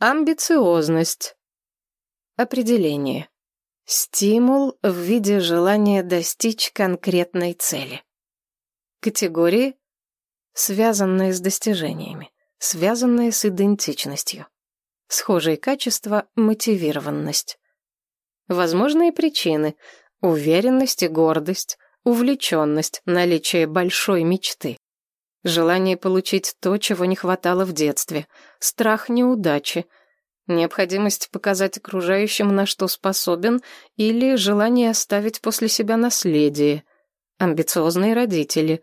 Амбициозность. Определение. Стимул в виде желания достичь конкретной цели. Категории. Связанные с достижениями, связанные с идентичностью. Схожие качества – мотивированность. Возможные причины – уверенность и гордость, увлеченность, наличие большой мечты. Желание получить то, чего не хватало в детстве, страх неудачи, необходимость показать окружающим, на что способен, или желание оставить после себя наследие, амбициозные родители,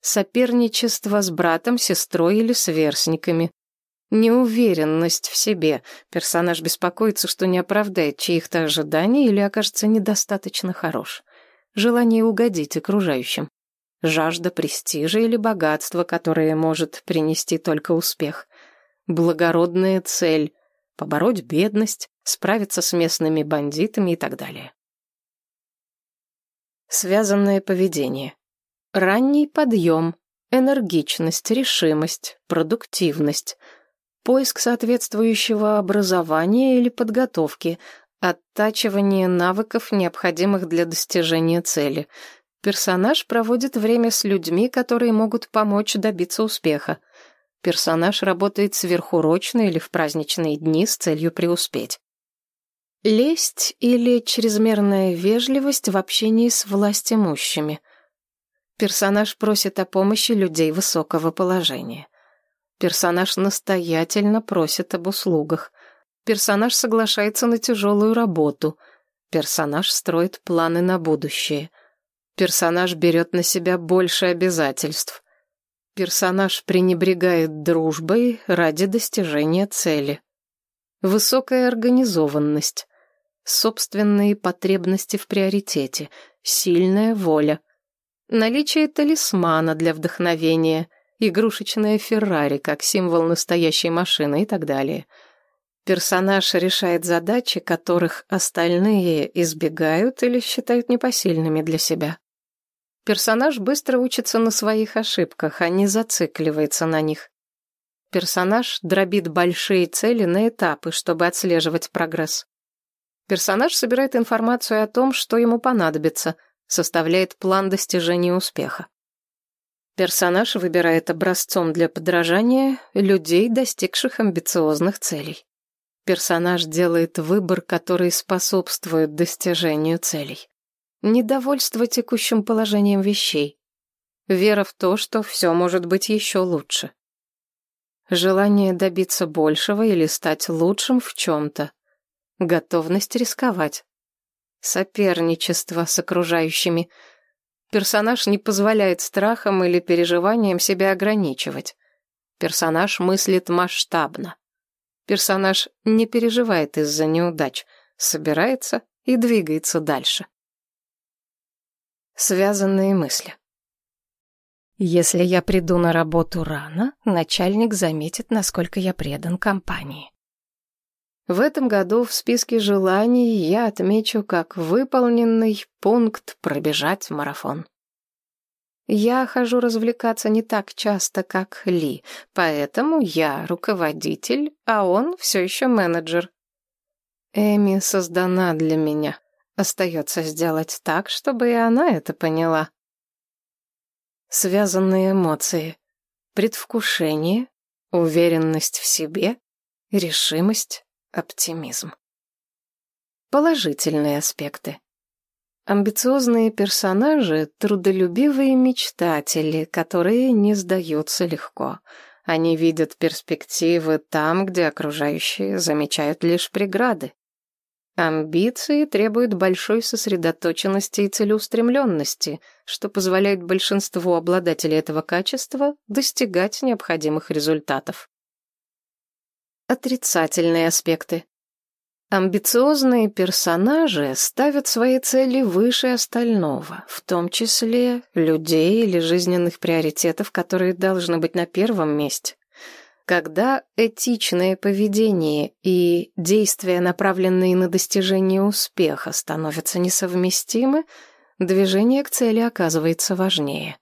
соперничество с братом, сестрой или сверстниками, неуверенность в себе, персонаж беспокоится, что не оправдает чьих-то ожиданий или окажется недостаточно хорош, желание угодить окружающим жажда престижа или богатства, которое может принести только успех, благородная цель — побороть бедность, справиться с местными бандитами и так далее. Связанное поведение. Ранний подъем, энергичность, решимость, продуктивность, поиск соответствующего образования или подготовки, оттачивание навыков, необходимых для достижения цели — Персонаж проводит время с людьми, которые могут помочь добиться успеха. Персонаж работает сверхурочно или в праздничные дни с целью преуспеть. Лесть или чрезмерная вежливость в общении с властимущими. Персонаж просит о помощи людей высокого положения. Персонаж настоятельно просит об услугах. Персонаж соглашается на тяжелую работу. Персонаж строит планы на будущее. Персонаж берет на себя больше обязательств. Персонаж пренебрегает дружбой ради достижения цели. Высокая организованность. Собственные потребности в приоритете. Сильная воля. Наличие талисмана для вдохновения. Игрушечная Феррари как символ настоящей машины и так далее. Персонаж решает задачи, которых остальные избегают или считают непосильными для себя. Персонаж быстро учится на своих ошибках, а не зацикливается на них. Персонаж дробит большие цели на этапы, чтобы отслеживать прогресс. Персонаж собирает информацию о том, что ему понадобится, составляет план достижения успеха. Персонаж выбирает образцом для подражания людей, достигших амбициозных целей. Персонаж делает выбор, который способствует достижению целей недовольство текущим положением вещей, вера в то, что все может быть еще лучше, желание добиться большего или стать лучшим в чем-то, готовность рисковать, соперничество с окружающими. Персонаж не позволяет страхам или переживаниям себя ограничивать. Персонаж мыслит масштабно. Персонаж не переживает из-за неудач, собирается и двигается дальше. Связанные мысли. Если я приду на работу рано, начальник заметит, насколько я предан компании. В этом году в списке желаний я отмечу как выполненный пункт пробежать марафон. Я хожу развлекаться не так часто, как Ли, поэтому я руководитель, а он все еще менеджер. Эми создана для меня. Остается сделать так, чтобы и она это поняла. Связанные эмоции. Предвкушение, уверенность в себе, решимость, оптимизм. Положительные аспекты. Амбициозные персонажи — трудолюбивые мечтатели, которые не сдаются легко. Они видят перспективы там, где окружающие замечают лишь преграды. Амбиции требуют большой сосредоточенности и целеустремленности, что позволяет большинству обладателей этого качества достигать необходимых результатов. Отрицательные аспекты. Амбициозные персонажи ставят свои цели выше остального, в том числе людей или жизненных приоритетов, которые должны быть на первом месте. Когда этичное поведение и действия, направленные на достижение успеха, становятся несовместимы, движение к цели оказывается важнее.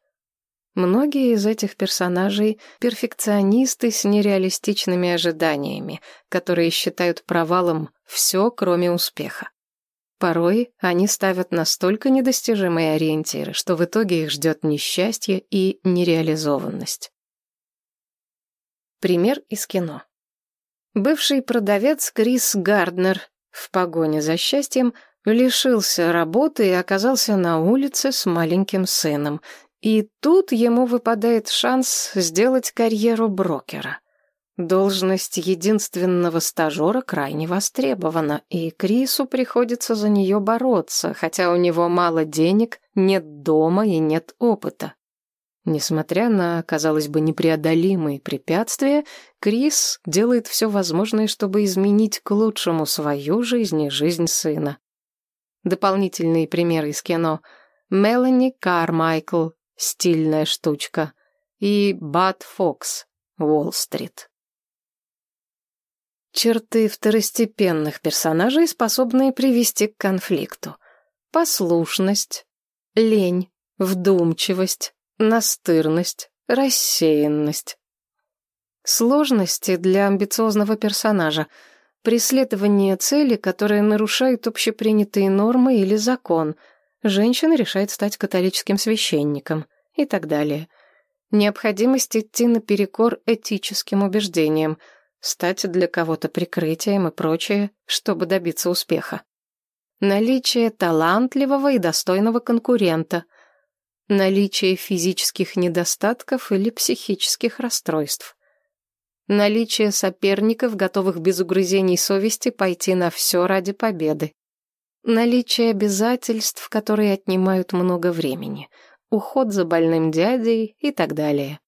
Многие из этих персонажей — перфекционисты с нереалистичными ожиданиями, которые считают провалом все, кроме успеха. Порой они ставят настолько недостижимые ориентиры, что в итоге их ждет несчастье и нереализованность. Пример из кино. Бывший продавец Крис Гарднер в погоне за счастьем лишился работы и оказался на улице с маленьким сыном. И тут ему выпадает шанс сделать карьеру брокера. Должность единственного стажера крайне востребована, и Крису приходится за нее бороться, хотя у него мало денег, нет дома и нет опыта. Несмотря на, казалось бы, непреодолимые препятствия, Крис делает все возможное, чтобы изменить к лучшему свою жизнь и жизнь сына. Дополнительные примеры из кино. Мелани Кармайкл «Стильная штучка» и Бат Фокс «Уолл-стрит». Черты второстепенных персонажей, способные привести к конфликту. Послушность, лень, вдумчивость, настырность, рассеянность. Сложности для амбициозного персонажа. Преследование цели, которая нарушает общепринятые нормы или закон. Женщина решает стать католическим священником и так далее. Необходимость идти наперекор этическим убеждениям – стать для кого-то прикрытием и прочее, чтобы добиться успеха. Наличие талантливого и достойного конкурента. Наличие физических недостатков или психических расстройств. Наличие соперников, готовых без угрызений совести пойти на все ради победы. Наличие обязательств, которые отнимают много времени. Уход за больным дядей и так далее.